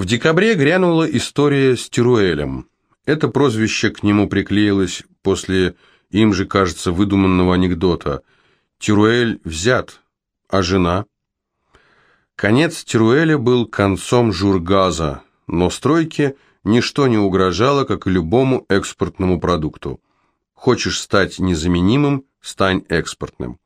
В декабре грянула история с Тируэлем. Это прозвище к нему приклеилось после им же, кажется, выдуманного анекдота. Тируэль взят, а жена? Конец Тируэля был концом жургаза, но стройке ничто не угрожало, как и любому экспортному продукту. Хочешь стать незаменимым – стань экспортным.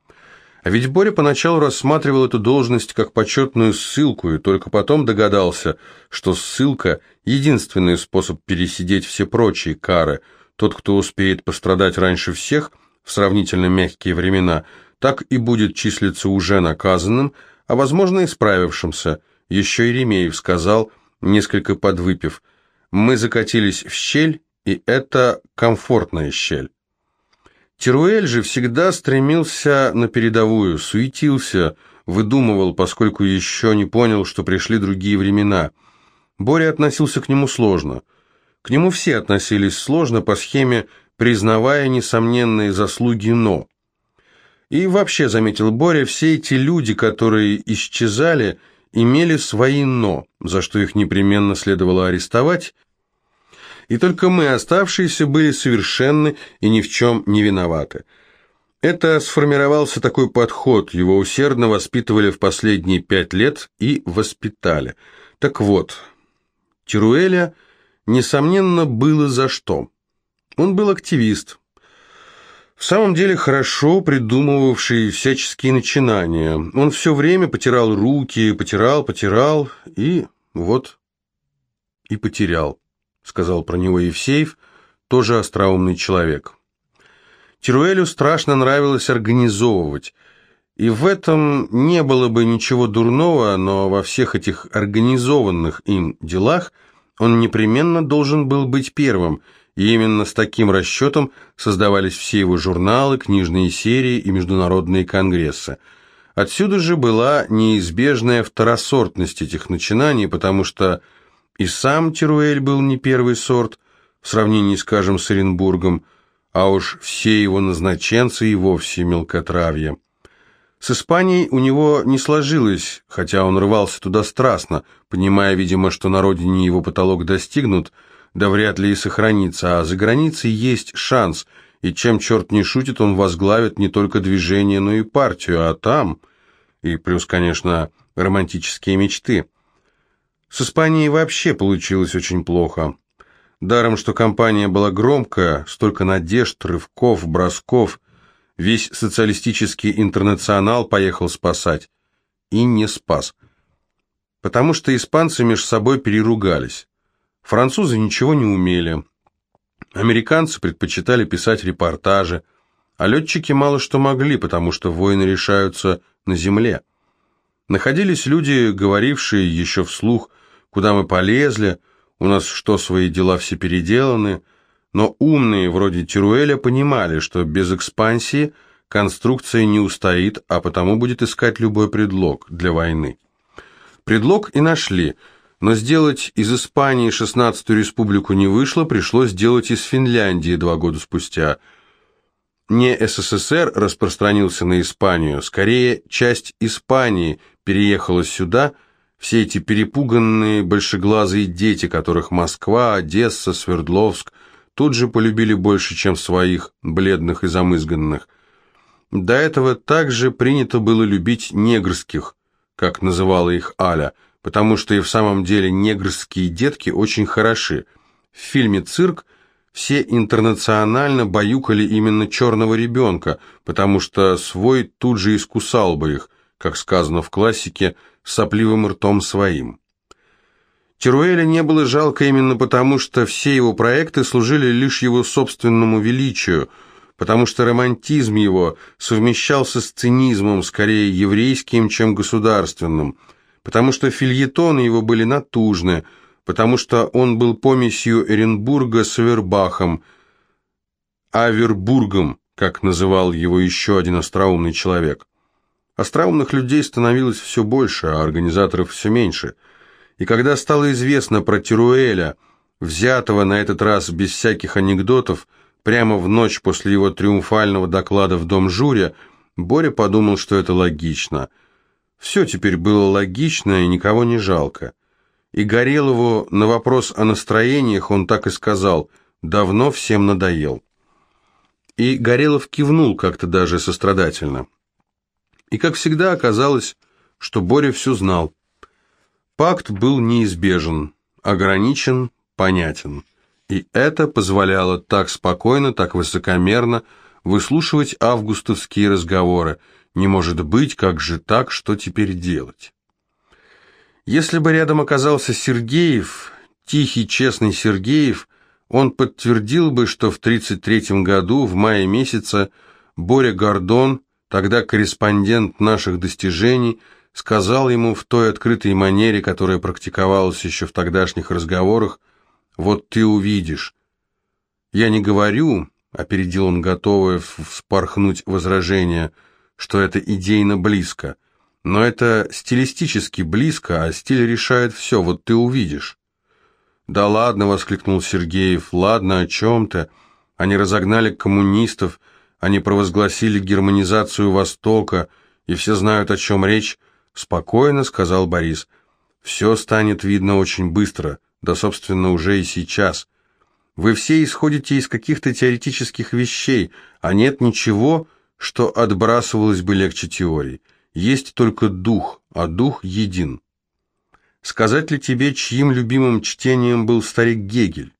А ведь Боря поначалу рассматривал эту должность как почетную ссылку и только потом догадался, что ссылка – единственный способ пересидеть все прочие кары. Тот, кто успеет пострадать раньше всех в сравнительно мягкие времена, так и будет числиться уже наказанным, а, возможно, и справившимся. Еще Еремеев сказал, несколько подвыпив, «Мы закатились в щель, и это комфортная щель». Теруэль же всегда стремился на передовую, суетился, выдумывал, поскольку еще не понял, что пришли другие времена. Боря относился к нему сложно. К нему все относились сложно по схеме «признавая несомненные заслуги, но». И вообще, заметил Боря, все эти люди, которые исчезали, имели свои «но», за что их непременно следовало арестовать, и только мы, оставшиеся, были совершенны и ни в чем не виноваты. Это сформировался такой подход, его усердно воспитывали в последние пять лет и воспитали. Так вот, Тируэля, несомненно, было за что. Он был активист, в самом деле хорошо придумывавший всяческие начинания. Он все время потирал руки, потирал, потирал, и вот и потерял сказал про него Евсеев, тоже остроумный человек. Тируэлю страшно нравилось организовывать, и в этом не было бы ничего дурного, но во всех этих организованных им делах он непременно должен был быть первым, и именно с таким расчетом создавались все его журналы, книжные серии и международные конгрессы. Отсюда же была неизбежная второсортность этих начинаний, потому что и сам Теруэль был не первый сорт, в сравнении, скажем, с Оренбургом, а уж все его назначенцы и вовсе мелкотравье. С Испанией у него не сложилось, хотя он рвался туда страстно, понимая, видимо, что на родине его потолок достигнут, да вряд ли и сохранится, а за границей есть шанс, и чем черт не шутит, он возглавит не только движение, но и партию, а там... И плюс, конечно, романтические мечты. С Испанией вообще получилось очень плохо. Даром, что компания была громкая, столько надежд, рывков, бросков. Весь социалистический интернационал поехал спасать. И не спас. Потому что испанцы между собой переругались. Французы ничего не умели. Американцы предпочитали писать репортажи, а летчики мало что могли, потому что войны решаются на земле. Находились люди, говорившие еще вслух – Куда мы полезли? У нас что, свои дела все переделаны? Но умные, вроде Тируэля, понимали, что без экспансии конструкция не устоит, а потому будет искать любой предлог для войны. Предлог и нашли, но сделать из Испании 16-ю республику не вышло, пришлось сделать из Финляндии два года спустя. Не СССР распространился на Испанию, скорее часть Испании переехала сюда – все эти перепуганные большеглазые дети, которых Москва, Одесса, Свердловск тут же полюбили больше, чем своих, бледных и замызганных. До этого также принято было любить негрских, как называла их Аля, потому что и в самом деле негрские детки очень хороши. В фильме «Цирк» все интернационально баюкали именно черного ребенка, потому что свой тут же искусал бы их, как сказано в классике – сопливым ртом своим. Теруэля не было жалко именно потому, что все его проекты служили лишь его собственному величию, потому что романтизм его совмещался с цинизмом, скорее еврейским, чем государственным, потому что фильетоны его были натужны, потому что он был помесью Эренбурга с Вербахом, Авербургом, как называл его еще один остроумный человек. Остроумных людей становилось все больше, а организаторов все меньше. И когда стало известно про Тируэля, взятого на этот раз без всяких анекдотов, прямо в ночь после его триумфального доклада в Дом жюри, Боря подумал, что это логично. Все теперь было логично и никого не жалко. И Горелову на вопрос о настроениях он так и сказал «давно всем надоел». И Горелов кивнул как-то даже сострадательно. И, как всегда, оказалось, что Боря все знал. Пакт был неизбежен, ограничен, понятен. И это позволяло так спокойно, так высокомерно выслушивать августовские разговоры. Не может быть, как же так, что теперь делать? Если бы рядом оказался Сергеев, тихий, честный Сергеев, он подтвердил бы, что в 1933 году, в мае месяце, Боря Гордон, тогда корреспондент наших достижений, сказал ему в той открытой манере, которая практиковалась еще в тогдашних разговорах, «Вот ты увидишь». «Я не говорю», — опередил он, готовое вспорхнуть возражение, «что это идейно близко, но это стилистически близко, а стиль решает все, вот ты увидишь». «Да ладно», — воскликнул Сергеев, — «ладно, о чем ты? Они разогнали коммунистов, они провозгласили германизацию Востока, и все знают, о чем речь». «Спокойно», — сказал Борис, — «все станет видно очень быстро, да, собственно, уже и сейчас. Вы все исходите из каких-то теоретических вещей, а нет ничего, что отбрасывалось бы легче теорий. Есть только дух, а дух един». Сказать ли тебе, чьим любимым чтением был старик Гегель?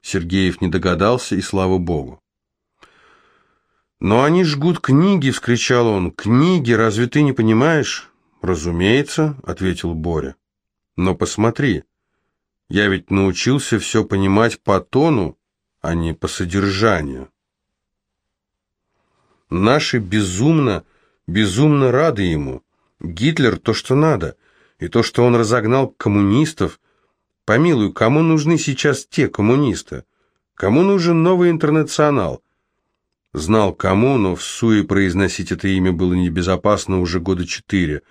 Сергеев не догадался, и слава богу. «Но они жгут книги!» — вскричал он. «Книги! Разве ты не понимаешь?» «Разумеется», — ответил Боря. «Но посмотри, я ведь научился все понимать по тону, а не по содержанию». Наши безумно, безумно рады ему. Гитлер то, что надо. И то, что он разогнал коммунистов... Помилуй, кому нужны сейчас те коммунисты? Кому нужен новый интернационал? Знал кому, но в суе произносить это имя было небезопасно уже года четыре.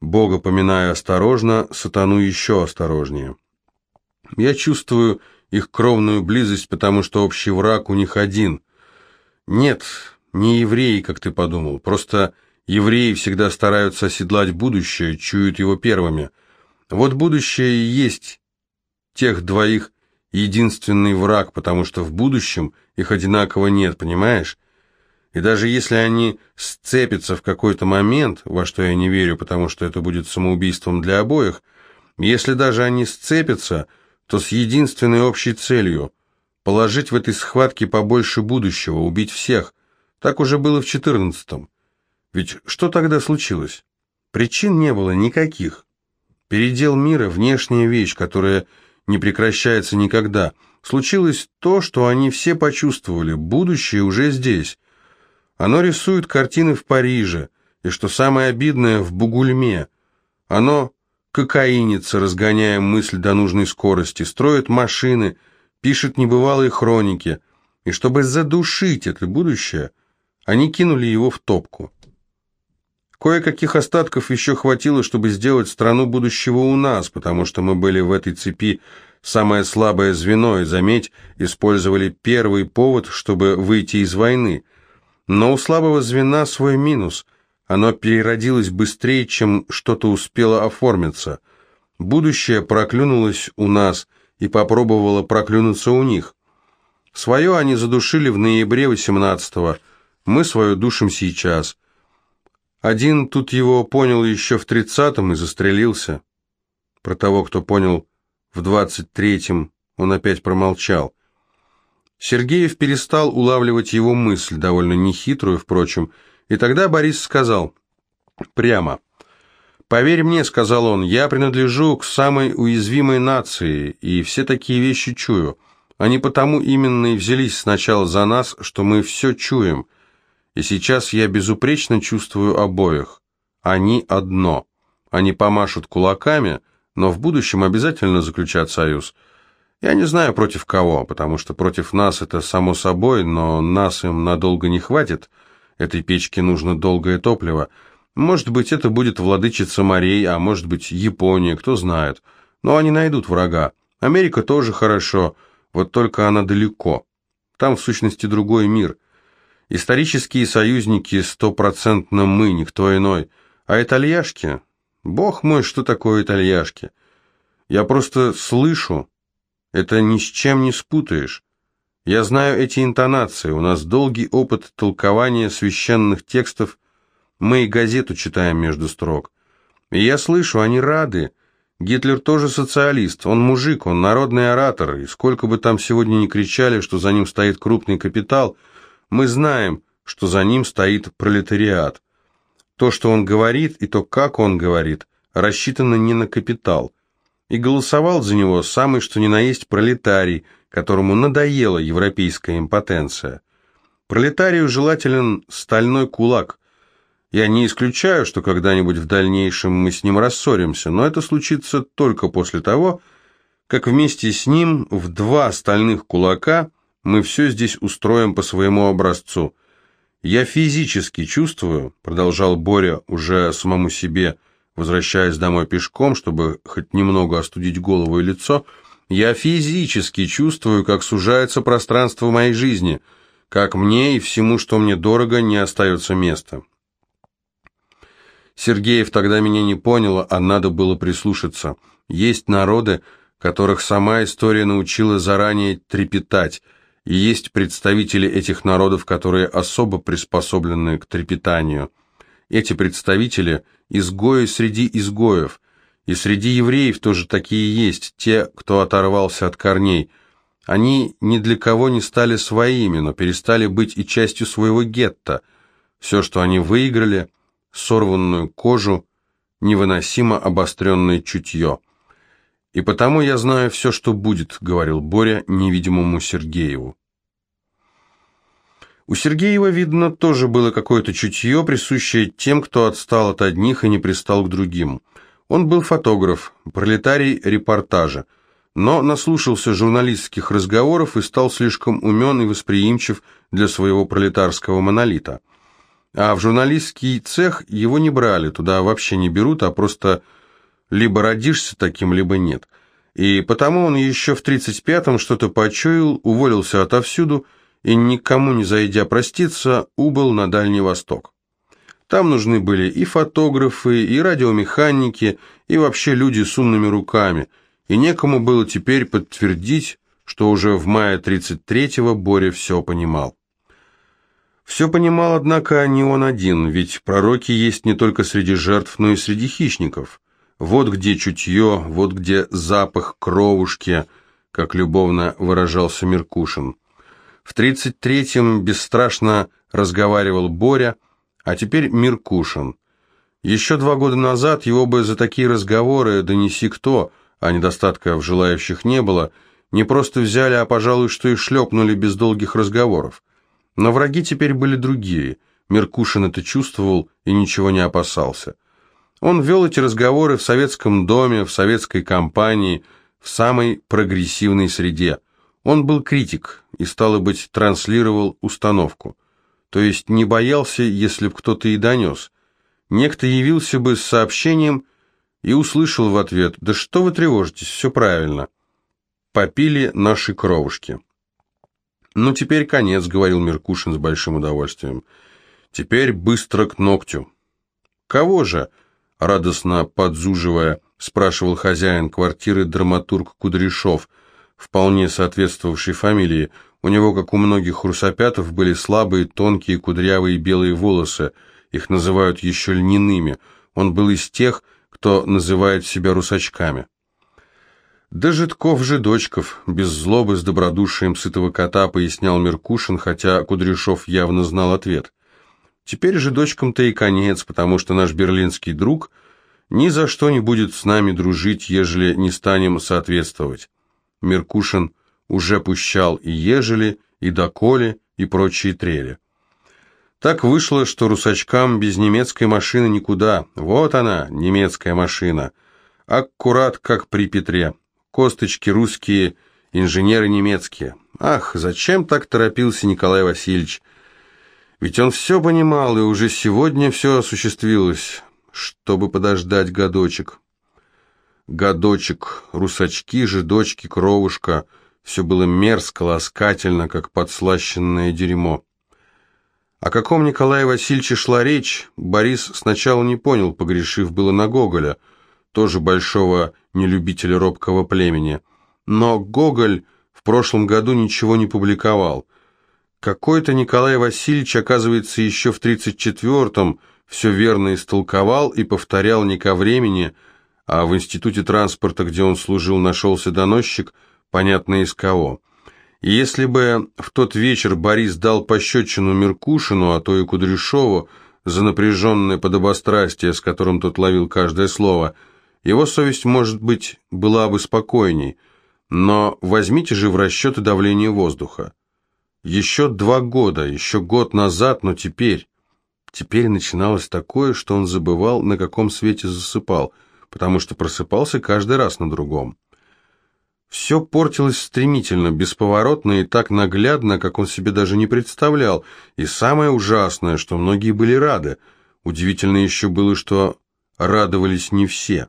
Бога поминая осторожно, сатану еще осторожнее. Я чувствую их кровную близость, потому что общий враг у них один. Нет, не евреи, как ты подумал, просто Евреи всегда стараются оседлать будущее, чуют его первыми. Вот будущее и есть тех двоих единственный враг, потому что в будущем их одинаково нет, понимаешь? И даже если они сцепятся в какой-то момент, во что я не верю, потому что это будет самоубийством для обоих, если даже они сцепятся, то с единственной общей целью – положить в этой схватке побольше будущего, убить всех. Так уже было в четырнадцатом. Ведь что тогда случилось? Причин не было никаких. Передел мира – внешняя вещь, которая не прекращается никогда. Случилось то, что они все почувствовали, будущее уже здесь. Оно рисует картины в Париже, и, что самое обидное, в Бугульме. Оно кокаинится, разгоняя мысль до нужной скорости, строит машины, пишет небывалые хроники. И чтобы задушить это будущее, они кинули его в топку. Кое-каких остатков еще хватило, чтобы сделать страну будущего у нас, потому что мы были в этой цепи самое слабое звено, и, заметь, использовали первый повод, чтобы выйти из войны. Но у слабого звена свой минус. Оно переродилось быстрее, чем что-то успело оформиться. Будущее проклюнулось у нас и попробовало проклюнуться у них. Свое они задушили в ноябре 18-го, мы свое душим сейчас – один тут его понял еще в тридцатом и застрелился. Про того, кто понял в двадцать третьем, он опять промолчал. Сергеев перестал улавливать его мысль, довольно нехитрую, впрочем, и тогда Борис сказал прямо. «Поверь мне», — сказал он, — «я принадлежу к самой уязвимой нации, и все такие вещи чую. Они потому именно и взялись сначала за нас, что мы все чуем». И сейчас я безупречно чувствую обоих. Они одно. Они помашут кулаками, но в будущем обязательно заключат союз. Я не знаю против кого, потому что против нас это само собой, но нас им надолго не хватит. Этой печке нужно долгое топливо. Может быть, это будет владычица морей, а может быть, Япония, кто знает. Но они найдут врага. Америка тоже хорошо, вот только она далеко. Там, в сущности, другой мир. Исторические союзники стопроцентно мы, никто иной. А итальяшки? Бог мой, что такое итальяшки? Я просто слышу. Это ни с чем не спутаешь. Я знаю эти интонации, у нас долгий опыт толкования священных текстов, мы и газету читаем между строк. И я слышу, они рады. Гитлер тоже социалист, он мужик, он народный оратор, и сколько бы там сегодня ни кричали, что за ним стоит крупный капитал, мы знаем, что за ним стоит пролетариат. То, что он говорит, и то, как он говорит, рассчитано не на капитал. И голосовал за него самый что ни на есть пролетарий, которому надоела европейская импотенция. Пролетарию желателен стальной кулак. Я не исключаю, что когда-нибудь в дальнейшем мы с ним рассоримся, но это случится только после того, как вместе с ним в два стальных кулака мы все здесь устроим по своему образцу – «Я физически чувствую», — продолжал Боря уже самому себе, возвращаясь домой пешком, чтобы хоть немного остудить голову и лицо, «я физически чувствую, как сужается пространство моей жизни, как мне и всему, что мне дорого, не остается места». Сергеев тогда меня не понял, а надо было прислушаться. Есть народы, которых сама история научила заранее трепетать — и есть представители этих народов, которые особо приспособлены к трепетанию. Эти представители – изгои среди изгоев, и среди евреев тоже такие есть, те, кто оторвался от корней. Они ни для кого не стали своими, но перестали быть и частью своего гетто. Все, что они выиграли – сорванную кожу, невыносимо обостренное чутье – «И потому я знаю все, что будет», — говорил Боря невидимому Сергееву. У Сергеева, видно, тоже было какое-то чутье, присущее тем, кто отстал от одних и не пристал к другим. Он был фотограф, пролетарий репортажа, но наслушался журналистских разговоров и стал слишком умен и восприимчив для своего пролетарского монолита. А в журналистский цех его не брали, туда вообще не берут, а просто либо родишься таким, либо нет. И потому он еще в 35-м что-то почуял, уволился отовсюду и, никому не зайдя проститься, убыл на Дальний Восток. Там нужны были и фотографы, и радиомеханики, и вообще люди с умными руками, и некому было теперь подтвердить, что уже в мае 33-го Боря все понимал. Все понимал, однако, не он один, ведь пророки есть не только среди жертв, но и среди хищников. Вот где чутье, вот где запах кровушки, как любовно выражался Меркушин. В тридцать третьем бесстрашно разговаривал Боря, а теперь Меркушин. Еще два года назад его бы за такие разговоры донеси кто, а недостатка в желающих не было, не просто взяли, а, пожалуй, что и шлепнули без долгих разговоров. Но враги теперь были другие. Меркушин это чувствовал и ничего не опасался. Он вел эти разговоры в советском доме, в советской компании, в самой прогрессивной среде. Он был критик и, стало быть, транслировал установку. То есть не боялся, если б кто-то и донес. Некто явился бы с сообщением и услышал в ответ «Да что вы тревожитесь, все правильно». Попили наши кровушки. «Ну, теперь конец», — говорил Меркушин с большим удовольствием. «Теперь быстро к ногтю». «Кого же?» радостно подзуживая, спрашивал хозяин квартиры драматург Кудряшов, вполне соответствовавший фамилии. У него, как у многих русопятов, были слабые, тонкие, кудрявые белые волосы, их называют еще льняными. Он был из тех, кто называет себя русачками. «Да жидков-жидочков», без злобы, с добродушием сытого кота, пояснял Меркушин, хотя Кудряшов явно знал ответ. Теперь же дочкам-то и конец, потому что наш берлинский друг ни за что не будет с нами дружить, ежели не станем соответствовать. Меркушин уже пущал и ежели, и доколе, и прочие трели. Так вышло, что русачкам без немецкой машины никуда. Вот она, немецкая машина. Аккурат, как при Петре. Косточки русские, инженеры немецкие. Ах, зачем так торопился Николай Васильевич? Ведь он все понимал, и уже сегодня все осуществилось, чтобы подождать годочек. Годочек, русачки, жидочки, кровушка — все было мерзко, ласкательно, как подслащенное дерьмо. О каком Николае Васильевиче шла речь, Борис сначала не понял, погрешив было на Гоголя. тоже большого нелюбителя робкого племени. Но Гоголь в прошлом году ничего не публиковал. Какой-то Николай Васильевич, оказывается, еще в 34-м все верно истолковал и повторял не ко времени, а в институте транспорта, где он служил, нашелся доносчик, понятно из кого. И если бы в тот вечер Борис дал пощечину Меркушину, а то и Кудряшову, за напряженное подобострастие, с которым тот ловил каждое слово, его совесть, может быть, была бы спокойней, но возьмите же в расчет и давление воздуха. Еще два года, еще год назад, но теперь... Теперь начиналось такое, что он забывал, на каком свете засыпал, потому что просыпался каждый раз на другом. Все портилось стремительно, бесповоротно и так наглядно, как он себе даже не представлял. И самое ужасное, что многие были рады. Удивительно еще было, что радовались не все.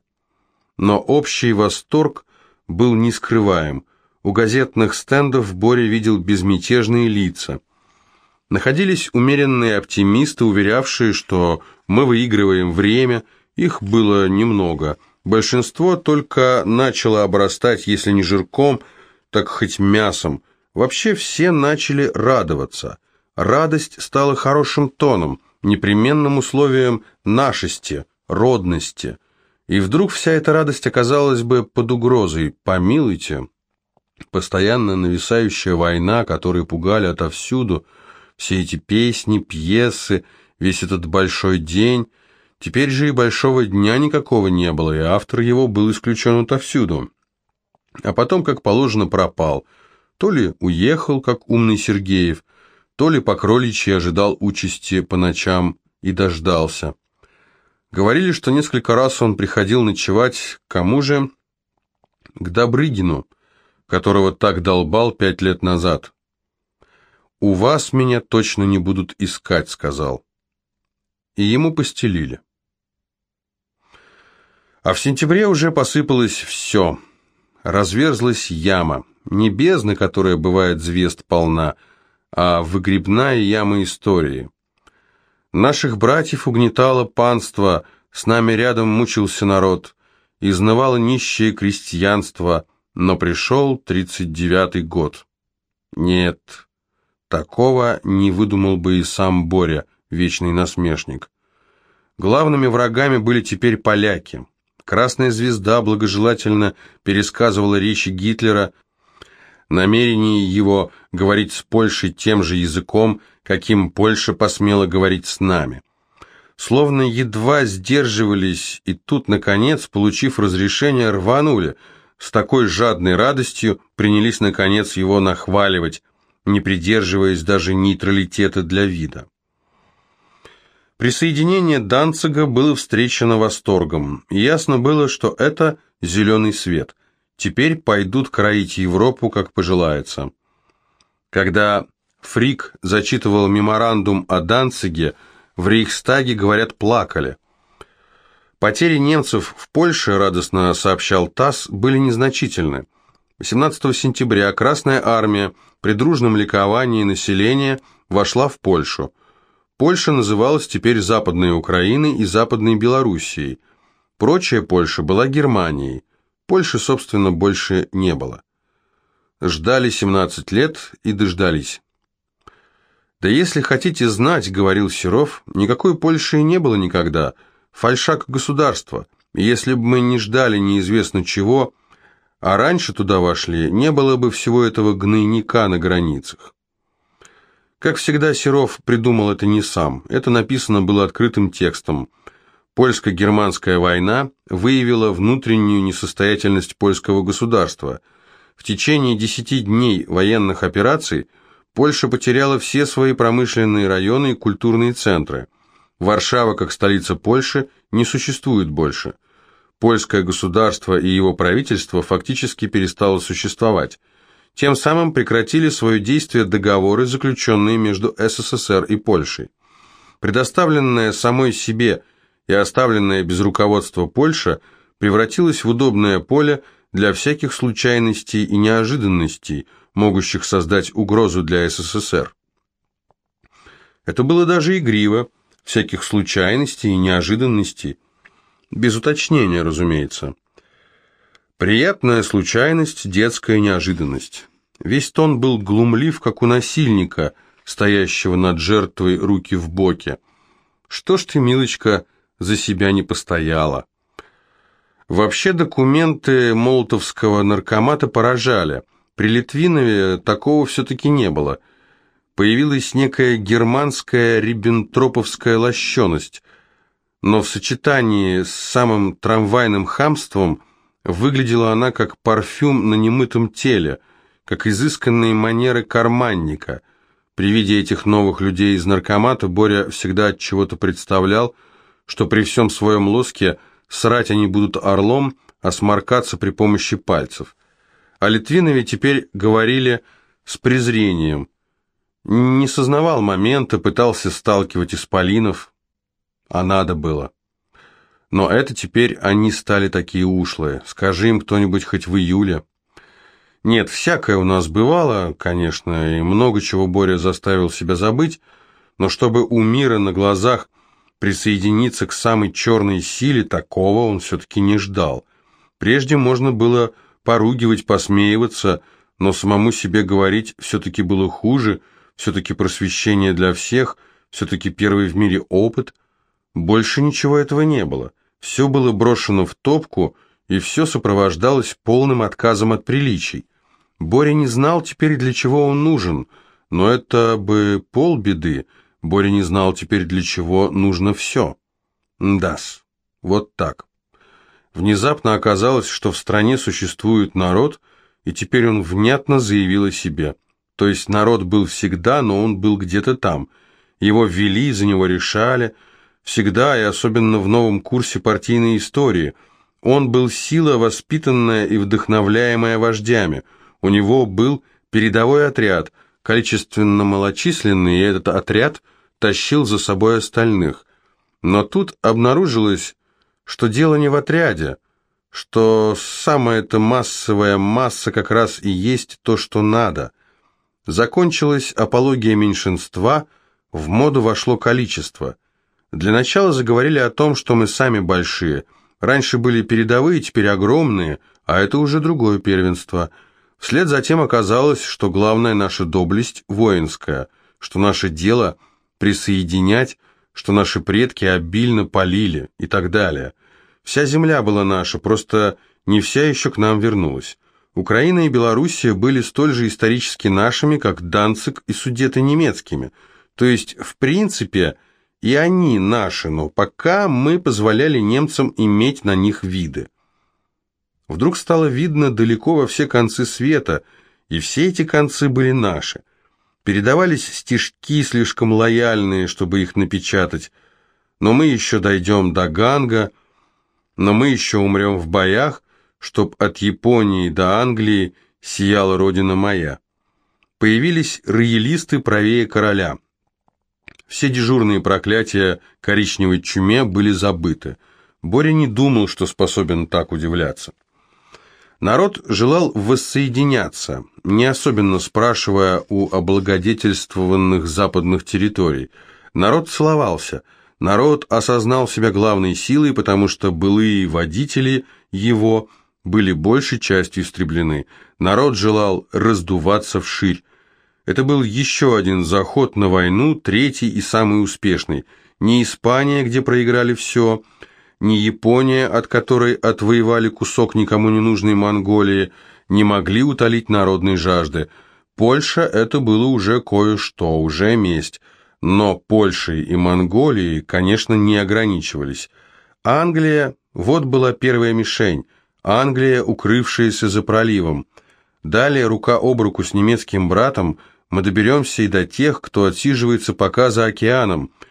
Но общий восторг был нескрываем. У газетных стендов Боря видел безмятежные лица. Находились умеренные оптимисты, уверявшие, что мы выигрываем время, их было немного – Большинство только начало обрастать, если не жирком, так хоть мясом. Вообще все начали радоваться. Радость стала хорошим тоном, непременным условием нашести, родности. И вдруг вся эта радость оказалась бы под угрозой. Помилуйте. Постоянно нависающая война, которые пугали отовсюду, все эти песни, пьесы, весь этот большой день – Теперь же и большого дня никакого не было, и автор его был исключен отовсюду. А потом, как положено, пропал. То ли уехал, как умный Сергеев, то ли по кроличьи ожидал участи по ночам и дождался. Говорили, что несколько раз он приходил ночевать к кому же? К Добрыгину, которого так долбал пять лет назад. «У вас меня точно не будут искать», — сказал. И ему постелили. А в сентябре уже посыпалось все. Разверзлась яма. Не бездна, которая бывает звезд полна, а выгребная яма истории. Наших братьев угнетало панство, с нами рядом мучился народ, изнывало нищее крестьянство, но пришел тридцать девятый год. Нет, такого не выдумал бы и сам Боря, вечный насмешник. Главными врагами были теперь поляки. Красная звезда благожелательно пересказывала речи Гитлера, намерение его говорить с Польшей тем же языком, каким Польша посмела говорить с нами. Словно едва сдерживались, и тут, наконец, получив разрешение, рванули. С такой жадной радостью принялись, наконец, его нахваливать, не придерживаясь даже нейтралитета для вида. Присоединение Данцига было встречено восторгом. Ясно было, что это зеленый свет. Теперь пойдут кроить Европу, как пожелается. Когда Фрик зачитывал меморандум о Данциге, в Рейхстаге, говорят, плакали. Потери немцев в Польше, радостно сообщал ТАСС, были незначительны. 18 сентября Красная Армия при дружном ликовании населения вошла в Польшу. Польша называлась теперь Западной Украиной и Западной Белоруссией. Прочая Польша была Германией. Польши, собственно, больше не было. Ждали 17 лет и дождались. «Да если хотите знать, — говорил Серов, — никакой Польши и не было никогда. Фальшак государства. Если бы мы не ждали неизвестно чего, а раньше туда вошли, не было бы всего этого гнойника на границах. Как всегда, Серов придумал это не сам. Это написано было открытым текстом. Польско-германская война выявила внутреннюю несостоятельность польского государства. В течение десяти дней военных операций Польша потеряла все свои промышленные районы и культурные центры. Варшава, как столица Польши, не существует больше. Польское государство и его правительство фактически перестало существовать. Тем самым прекратили свое действие договоры, заключенные между СССР и Польшей. Предоставленная самой себе и оставленная без руководства Польша превратилась в удобное поле для всяких случайностей и неожиданностей, могущих создать угрозу для СССР. Это было даже игриво, всяких случайностей и неожиданностей. Без уточнения, разумеется. Приятная случайность, детская неожиданность. Весь тон был глумлив, как у насильника, стоящего над жертвой руки в боке. Что ж ты, милочка, за себя не постояла? Вообще документы молотовского наркомата поражали. При Литвинове такого все-таки не было. Появилась некая германская риббентроповская лощеность, но в сочетании с самым трамвайным хамством выглядела она как парфюм на немытом теле, как изысканные манеры карманника. При виде этих новых людей из наркомата Боря всегда от чего-то представлял, что при всем своем лоске – Срать они будут орлом, а сморкаться при помощи пальцев. О Литвинове теперь говорили с презрением. Не сознавал момента, пытался сталкивать исполинов, а надо было. Но это теперь они стали такие ушлые. Скажи им кто-нибудь хоть в июле. Нет, всякое у нас бывало, конечно, и много чего Боря заставил себя забыть, но чтобы у мира на глазах Присоединиться к самой черной силе такого он все-таки не ждал. Прежде можно было поругивать, посмеиваться, но самому себе говорить все-таки было хуже, все-таки просвещение для всех, все-таки первый в мире опыт. Больше ничего этого не было. Все было брошено в топку, и все сопровождалось полным отказом от приличий. Боря не знал теперь, для чего он нужен, но это бы полбеды, Боря не знал теперь, для чего нужно все. Дас. Вот так. Внезапно оказалось, что в стране существует народ, и теперь он внятно заявил о себе. То есть народ был всегда, но он был где-то там. Его ввели, за него решали. Всегда, и особенно в новом курсе партийной истории. Он был сила, воспитанная и вдохновляемая вождями. У него был передовой отряд, количественно малочисленный, и этот отряд – тащил за собой остальных. Но тут обнаружилось, что дело не в отряде, что самая эта массовая масса как раз и есть то, что надо. Закончилась апология меньшинства, в моду вошло количество. Для начала заговорили о том, что мы сами большие. Раньше были передовые, теперь огромные, а это уже другое первенство. Вслед затем оказалось, что главная наша доблесть – воинская, что наше дело – присоединять, что наши предки обильно полили и так далее. Вся земля была наша, просто не вся еще к нам вернулась. Украина и Белоруссия были столь же исторически нашими, как Данцик и Судеты немецкими. То есть, в принципе, и они наши, но пока мы позволяли немцам иметь на них виды. Вдруг стало видно далеко во все концы света, и все эти концы были наши – Передавались стишки слишком лояльные, чтобы их напечатать. Но мы еще дойдем до Ганга, но мы еще умрем в боях, чтоб от Японии до Англии сияла родина моя. Появились роялисты правее короля. Все дежурные проклятия коричневой чуме были забыты. Боря не думал, что способен так удивляться. Народ желал воссоединяться, не особенно спрашивая у облагодетельствованных западных территорий. Народ целовался. Народ осознал себя главной силой, потому что былые водители его были большей частью истреблены. Народ желал раздуваться вширь. Это был еще один заход на войну, третий и самый успешный. Не Испания, где проиграли все, ни Япония, от которой отвоевали кусок никому не нужной Монголии, не могли утолить народной жажды. Польша – это было уже кое-что, уже месть. Но Польшей и Монголией, конечно, не ограничивались. Англия – вот была первая мишень. Англия, укрывшаяся за проливом. Далее, рука об руку с немецким братом, мы доберемся и до тех, кто отсиживается пока за океаном –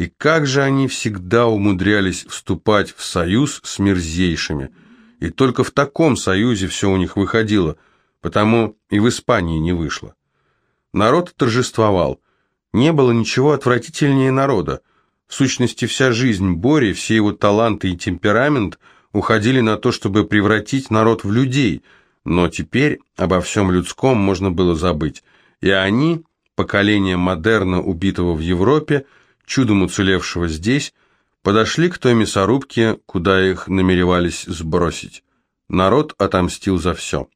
и как же они всегда умудрялись вступать в союз с мерзейшими. И только в таком союзе все у них выходило, потому и в Испании не вышло. Народ торжествовал. Не было ничего отвратительнее народа. В сущности, вся жизнь Бори, все его таланты и темперамент уходили на то, чтобы превратить народ в людей, но теперь обо всем людском можно было забыть. И они, поколение модерна, убитого в Европе, чудом уцелевшего здесь, Подошли к той мясорубке, куда их намеревались сбросить. Народ отомстил за все.